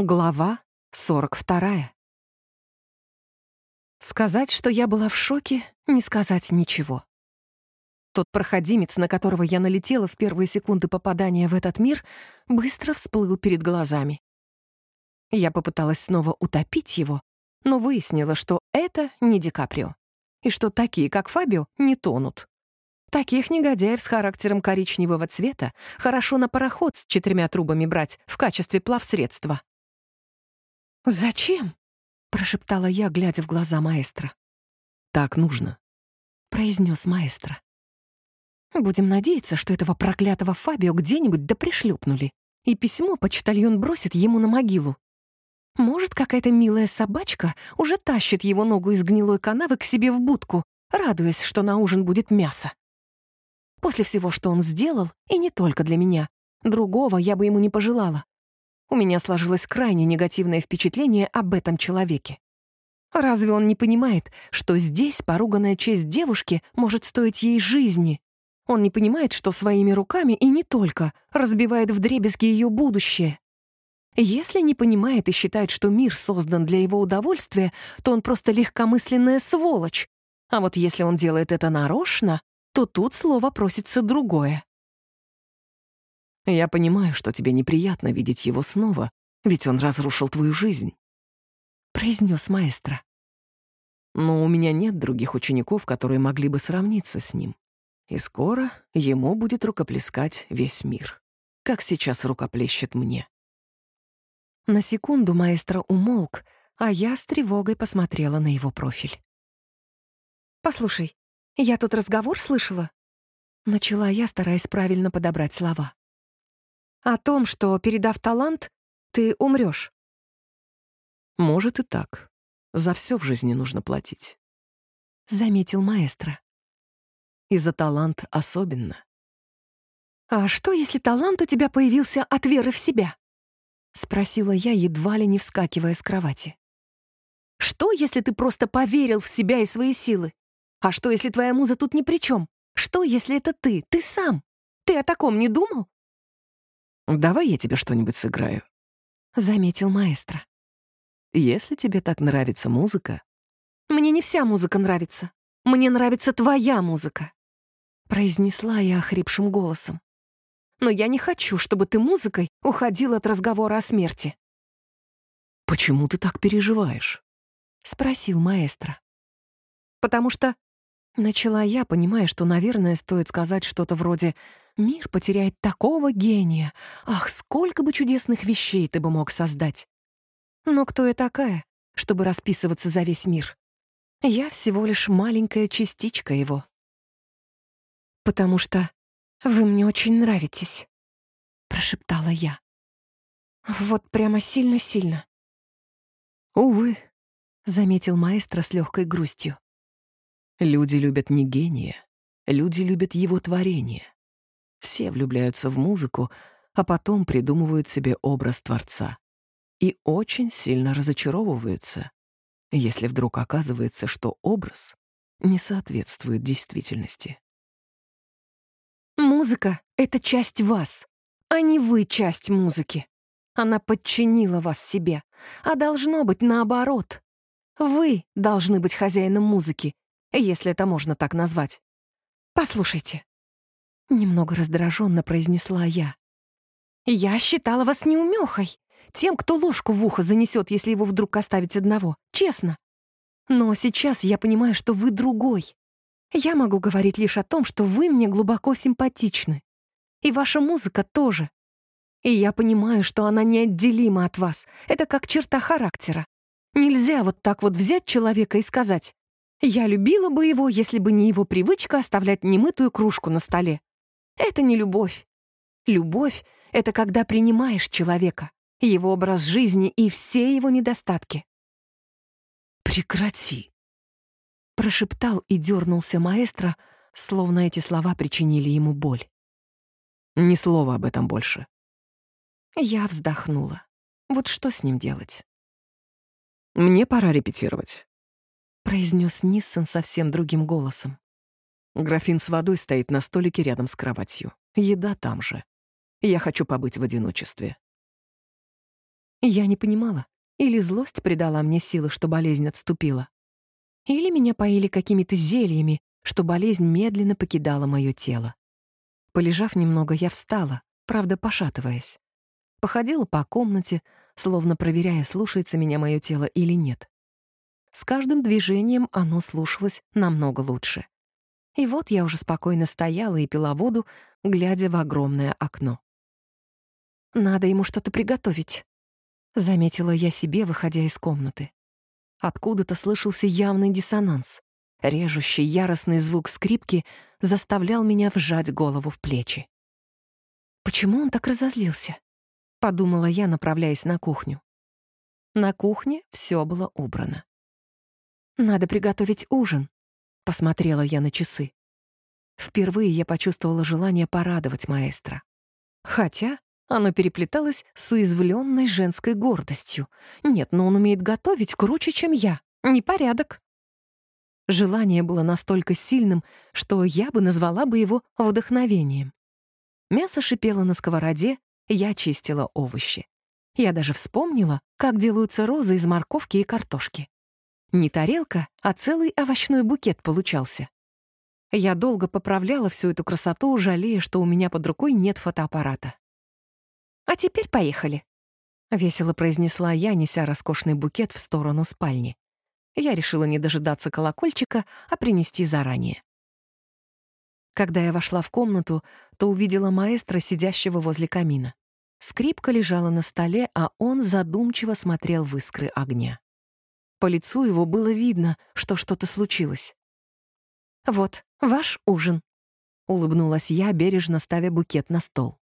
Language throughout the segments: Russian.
Глава 42. Сказать, что я была в шоке, не сказать ничего. Тот проходимец, на которого я налетела в первые секунды попадания в этот мир, быстро всплыл перед глазами. Я попыталась снова утопить его, но выяснила, что это не Ди Каприо, и что такие, как Фабио, не тонут. Таких негодяев с характером коричневого цвета хорошо на пароход с четырьмя трубами брать в качестве плавсредства. «Зачем?» — прошептала я, глядя в глаза маэстро. «Так нужно», — произнес маэстро. «Будем надеяться, что этого проклятого Фабио где-нибудь да пришлепнули, и письмо почтальон бросит ему на могилу. Может, какая-то милая собачка уже тащит его ногу из гнилой канавы к себе в будку, радуясь, что на ужин будет мясо. После всего, что он сделал, и не только для меня, другого я бы ему не пожелала. У меня сложилось крайне негативное впечатление об этом человеке. Разве он не понимает, что здесь поруганная честь девушки может стоить ей жизни? Он не понимает, что своими руками и не только разбивает вдребезги ее будущее. Если не понимает и считает, что мир создан для его удовольствия, то он просто легкомысленная сволочь. А вот если он делает это нарочно, то тут слово просится другое. Я понимаю, что тебе неприятно видеть его снова, ведь он разрушил твою жизнь», — произнес маэстро. «Но у меня нет других учеников, которые могли бы сравниться с ним. И скоро ему будет рукоплескать весь мир, как сейчас рукоплещет мне». На секунду маэстро умолк, а я с тревогой посмотрела на его профиль. «Послушай, я тут разговор слышала?» Начала я, стараясь правильно подобрать слова. О том, что, передав талант, ты умрешь. Может и так. За все в жизни нужно платить. Заметил маэстро. И за талант особенно. «А что, если талант у тебя появился от веры в себя?» — спросила я, едва ли не вскакивая с кровати. «Что, если ты просто поверил в себя и свои силы? А что, если твоя муза тут ни при чем? Что, если это ты, ты сам? Ты о таком не думал?» «Давай я тебе что-нибудь сыграю», — заметил маэстро. «Если тебе так нравится музыка...» «Мне не вся музыка нравится. Мне нравится твоя музыка», — произнесла я охрипшим голосом. «Но я не хочу, чтобы ты музыкой уходил от разговора о смерти». «Почему ты так переживаешь?» — спросил маэстро. «Потому что...» — начала я, понимая, что, наверное, стоит сказать что-то вроде Мир потеряет такого гения. Ах, сколько бы чудесных вещей ты бы мог создать. Но кто я такая, чтобы расписываться за весь мир? Я всего лишь маленькая частичка его. «Потому что вы мне очень нравитесь», — прошептала я. «Вот прямо сильно-сильно». «Увы», — заметил маэстро с легкой грустью. «Люди любят не гения, люди любят его творение. Все влюбляются в музыку, а потом придумывают себе образ Творца. И очень сильно разочаровываются, если вдруг оказывается, что образ не соответствует действительности. Музыка — это часть вас, а не вы часть музыки. Она подчинила вас себе, а должно быть наоборот. Вы должны быть хозяином музыки, если это можно так назвать. Послушайте, Немного раздраженно произнесла я. «Я считала вас неумехой, тем, кто ложку в ухо занесет, если его вдруг оставить одного, честно. Но сейчас я понимаю, что вы другой. Я могу говорить лишь о том, что вы мне глубоко симпатичны. И ваша музыка тоже. И я понимаю, что она неотделима от вас. Это как черта характера. Нельзя вот так вот взять человека и сказать, «Я любила бы его, если бы не его привычка оставлять немытую кружку на столе». Это не любовь. Любовь — это когда принимаешь человека, его образ жизни и все его недостатки. «Прекрати!» — прошептал и дернулся маэстро, словно эти слова причинили ему боль. «Ни слова об этом больше». Я вздохнула. Вот что с ним делать? «Мне пора репетировать», — произнес Ниссон совсем другим голосом. Графин с водой стоит на столике рядом с кроватью. Еда там же. Я хочу побыть в одиночестве. Я не понимала, или злость придала мне силы, что болезнь отступила, или меня поили какими-то зельями, что болезнь медленно покидала мое тело. Полежав немного, я встала, правда, пошатываясь. Походила по комнате, словно проверяя, слушается меня мое тело или нет. С каждым движением оно слушалось намного лучше. И вот я уже спокойно стояла и пила воду, глядя в огромное окно. «Надо ему что-то приготовить», — заметила я себе, выходя из комнаты. Откуда-то слышался явный диссонанс. Режущий, яростный звук скрипки заставлял меня вжать голову в плечи. «Почему он так разозлился?» — подумала я, направляясь на кухню. На кухне все было убрано. «Надо приготовить ужин», — посмотрела я на часы. Впервые я почувствовала желание порадовать маэстро. Хотя оно переплеталось с уязвленной женской гордостью. Нет, но он умеет готовить круче, чем я. Непорядок. Желание было настолько сильным, что я бы назвала бы его вдохновением. Мясо шипело на сковороде, я чистила овощи. Я даже вспомнила, как делаются розы из морковки и картошки. Не тарелка, а целый овощной букет получался. Я долго поправляла всю эту красоту, жалея, что у меня под рукой нет фотоаппарата. «А теперь поехали», — весело произнесла я, неся роскошный букет в сторону спальни. Я решила не дожидаться колокольчика, а принести заранее. Когда я вошла в комнату, то увидела маэстро, сидящего возле камина. Скрипка лежала на столе, а он задумчиво смотрел в искры огня. По лицу его было видно, что что-то случилось. «Вот, ваш ужин», — улыбнулась я, бережно ставя букет на стол.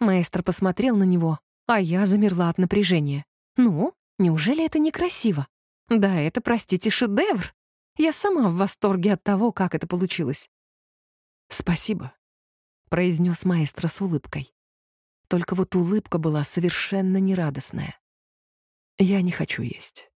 Маэстро посмотрел на него, а я замерла от напряжения. «Ну, неужели это некрасиво? Да, это, простите, шедевр. Я сама в восторге от того, как это получилось». «Спасибо», — произнес маэстро с улыбкой. Только вот улыбка была совершенно нерадостная. «Я не хочу есть».